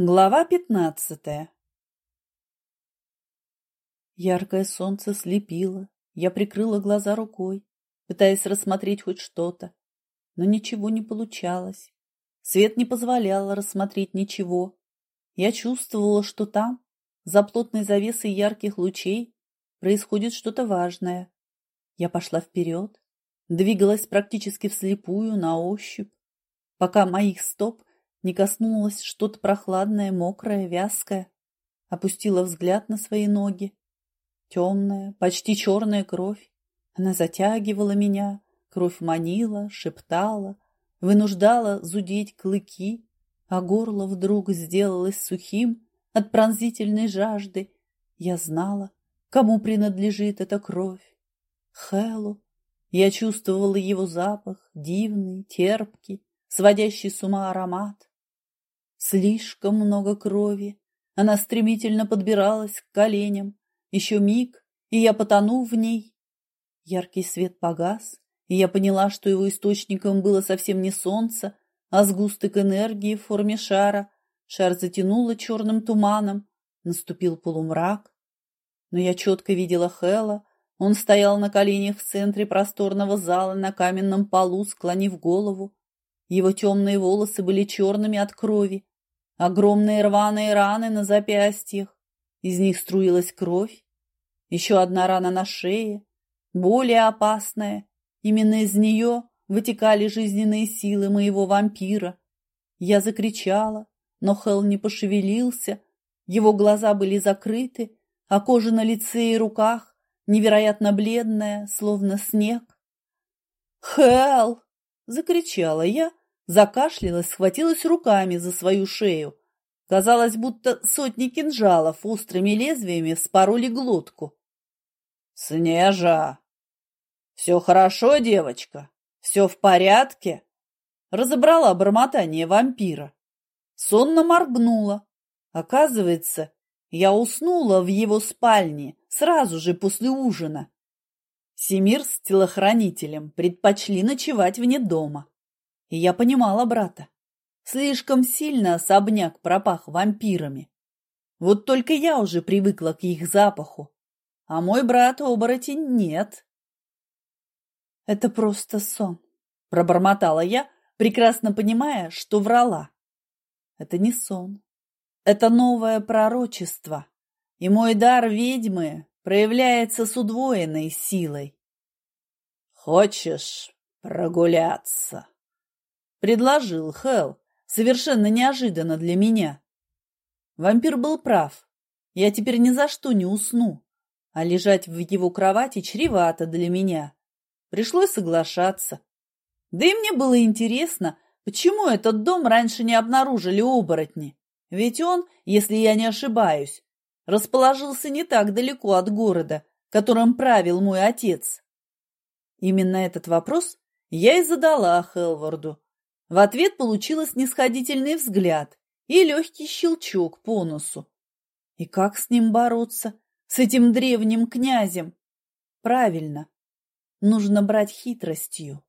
Глава пятнадцатая Яркое солнце слепило. Я прикрыла глаза рукой, пытаясь рассмотреть хоть что-то, но ничего не получалось. Свет не позволял рассмотреть ничего. Я чувствовала, что там, за плотной завесой ярких лучей, происходит что-то важное. Я пошла вперед, двигалась практически вслепую, на ощупь, пока моих стоп не коснулось что-то прохладное, мокрое, вязкое. Опустила взгляд на свои ноги. Темная, почти черная кровь. Она затягивала меня, кровь манила, шептала, вынуждала зудеть клыки, а горло вдруг сделалось сухим от пронзительной жажды. Я знала, кому принадлежит эта кровь. Хэллу. Я чувствовала его запах, дивный, терпкий, сводящий с ума аромат. Слишком много крови. Она стремительно подбиралась к коленям. Еще миг, и я потону в ней. Яркий свет погас, и я поняла, что его источником было совсем не солнце, а сгусток энергии в форме шара. Шар затянуло черным туманом. Наступил полумрак. Но я четко видела Хэла. Он стоял на коленях в центре просторного зала на каменном полу, склонив голову. Его темные волосы были черными от крови, Огромные рваные раны на запястьях. Из них струилась кровь. Еще одна рана на шее, более опасная. Именно из нее вытекали жизненные силы моего вампира. Я закричала, но Хелл не пошевелился. Его глаза были закрыты, а кожа на лице и руках невероятно бледная, словно снег. «Хелл!» — закричала я, Закашлялась, схватилась руками за свою шею. Казалось, будто сотни кинжалов острыми лезвиями вспороли глотку. «Снежа! Все хорошо, девочка? Все в порядке?» Разобрала бормотание вампира. Сонно моргнула. Оказывается, я уснула в его спальне сразу же после ужина. Семир с телохранителем предпочли ночевать вне дома. И я понимала брата. Слишком сильно особняк пропах вампирами. Вот только я уже привыкла к их запаху, а мой брат-оборотень нет. Это просто сон, пробормотала я, прекрасно понимая, что врала. Это не сон. Это новое пророчество, и мой дар ведьмы проявляется с удвоенной силой. Хочешь прогуляться? Предложил Хелл, совершенно неожиданно для меня. Вампир был прав. Я теперь ни за что не усну, а лежать в его кровати чревато для меня. Пришлось соглашаться. Да и мне было интересно, почему этот дом раньше не обнаружили оборотни. Ведь он, если я не ошибаюсь, расположился не так далеко от города, которым правил мой отец. Именно этот вопрос я и задала Хелварду, в ответ получила снисходительный взгляд и легкий щелчок по носу. И как с ним бороться, с этим древним князем? Правильно, нужно брать хитростью.